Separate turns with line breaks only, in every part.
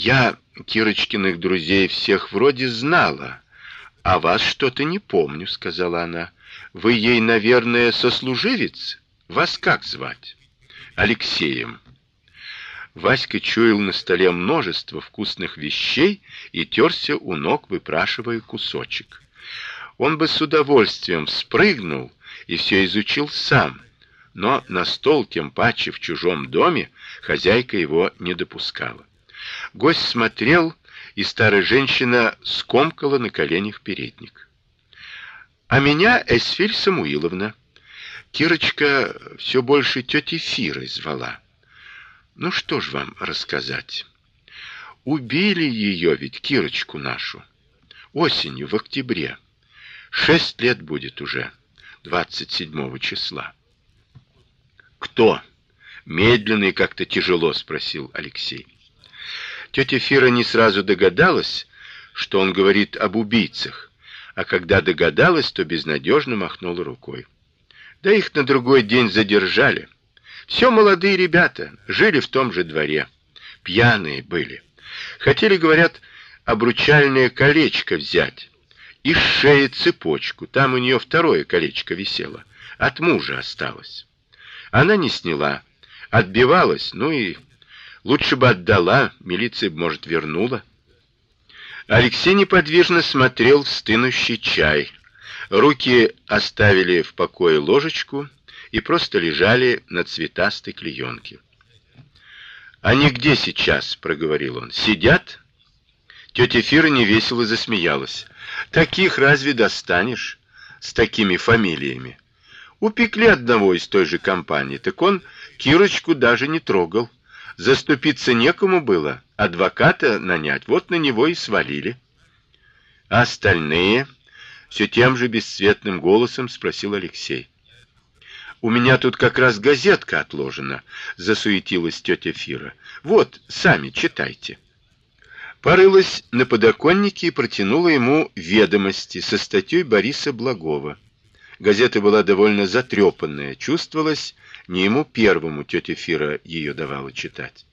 Я Кирочкиных друзей всех вроде знала, а вас что-то не помню, сказала она. Вы ей, наверное, сослуживец? Вас как звать? Алексеем. Васька чуял на столе множество вкусных вещей и терся у ног, выпрашивая кусочек. Он бы с удовольствием спрыгнул и все изучил сам, но на стол, тем паче в чужом доме, хозяйка его не допускала. Гость смотрел, и старая женщина скомкала на коленях передник. А меня Эсфиль Самуиловна. Кирочка все больше тети Фирой звала. Ну что ж вам рассказать? Убили ее ведь Кирочку нашу осенью в октябре. Шесть лет будет уже, двадцать седьмого числа. Кто? Медленно и как-то тяжело спросил Алексей. Тетя Фира не сразу догадалась, что он говорит об убийцах, а когда догадалась, то безнадежно махнула рукой. Да их на другой день задержали. Все молодые ребята, жили в том же дворе, пьяные были. Хотели, говорят, обручальное колечко взять и с шеи цепочку. Там у нее второе колечко висело, от мужа осталось. Она не сняла, отбивалась, ну и лучше бы отдала, милиция, может, вернула. Алексей неподвижно смотрел в стынущий чай. Руки оставили в покое ложечку и просто лежали на цветастой клеенке. Они где сейчас, проговорил он. Сидят? Тетя Фира невесело засмеялась. Таких разве достанешь с такими фамилиями? Упекли одного из той же компании, так он Кирочку даже не трогал. Заступиться некому было, адвоката нанять, вот на него и свалили. А остальные все тем же бесцветным голосом спросил Алексей. У меня тут как раз газетка отложена, засуетилась тетя Фира. Вот, сами читайте. Порылась на подоконнике и протянула ему ведомости со статьей Бориса Благова. Газета была довольно затрепанная, чувствовалось, не ему первому тетя Фира ее давала читать.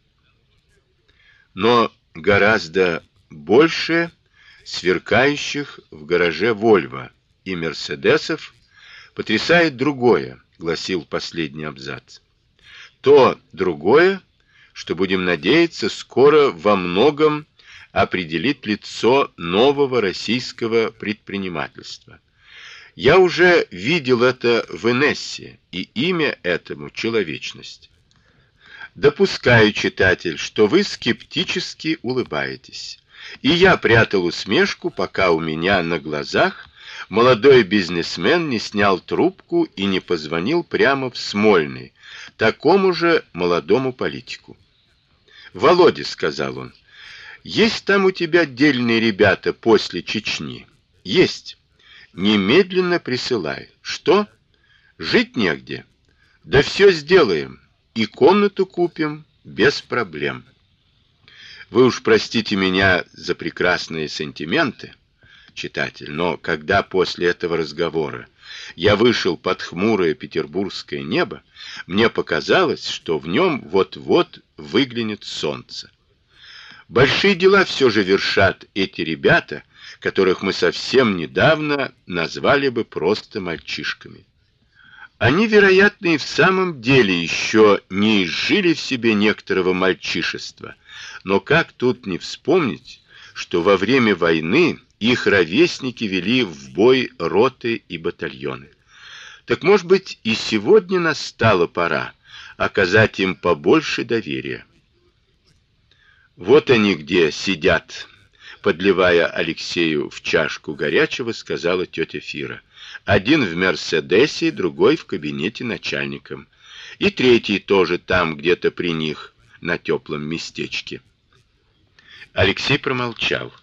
Но гораздо больше сверкающих в гараже Вольво и Мерседесов потрясает другое гласил последний абзац. То другое, что будем надеяться, скоро во многом определит лицо нового российского предпринимательства. Я уже видел это в Инессе, и имя этому человечность. Допускаю, читатель, что вы скептически улыбаетесь. И я прятал усмешку, пока у меня на глазах молодой бизнесмен не снял трубку и не позвонил прямо в Смольный, такому же молодому политику. "Володя", сказал он. "Есть там у тебя дельные ребята после Чечни?" "Есть. Немедленно присылай. Что? Жить негде. Да все сделаем. И комнату купим без проблем. Вы уж простите меня за прекрасные сантименты читатель, но когда после этого разговора я вышел под хмурое петербургское небо, мне показалось, что в нем вот-вот выглянет солнце. Большие дела все же вершат эти ребята, которых мы совсем недавно назвали бы просто мальчишками. Они, вероятно, и в самом деле еще не изжили в себе некоторого мальчишества. Но как тут не вспомнить, что во время войны их ровесники вели в бой роты и батальоны. Так, может быть, и сегодня настала пора оказать им побольше доверия. Вот они где сидят, подливая Алексею в чашку горячего, сказала тетя Фира. Один в Мерседесе, другой в кабинете начальником, и третий тоже там где-то при них на теплом местечке. Алексей промолчал.